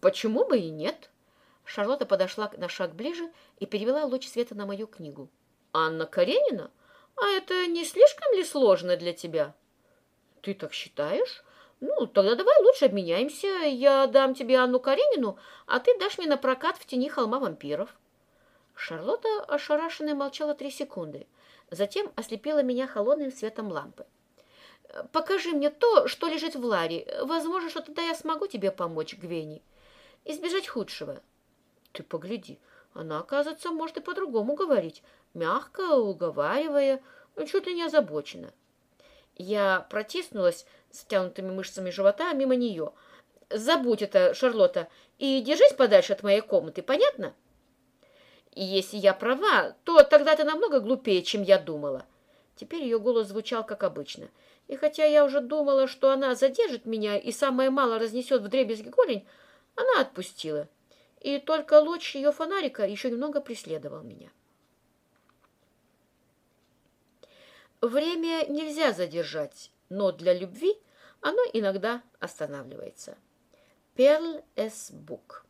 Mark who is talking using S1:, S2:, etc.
S1: Почему бы и нет? Шарлотта подошла на шаг ближе и перевела луч света на мою книгу. Анна Каренина? А это не слишком ли сложно для тебя? Ты так считаешь? Ну, тогда давай лучше обменяемся. Я дам тебе Анну Каренину, а ты дашь мне на прокат в тени холма вампиров. Шарлотта ошарашенно молчала три секунды. Затем ослепила меня холодным светом лампы. «Покажи мне то, что лежит в Ларе. Возможно, что тогда я смогу тебе помочь, Гвенни. Избежать худшего». «Ты погляди, она, оказывается, может и по-другому говорить, мягко, уговаривая, чуть ли не озабочена». Я протиснулась с тянутыми мышцами живота мимо нее. «Забудь это, Шарлотта, и держись подальше от моей комнаты, понятно?» И если я права, то тогда ты намного глупее, чем я думала. Теперь ее голос звучал, как обычно. И хотя я уже думала, что она задержит меня и самое мало разнесет в дребезги голень, она отпустила. И только луч ее фонарика еще немного преследовал меня. Время нельзя задержать, но для любви оно иногда останавливается. Перл С. Бук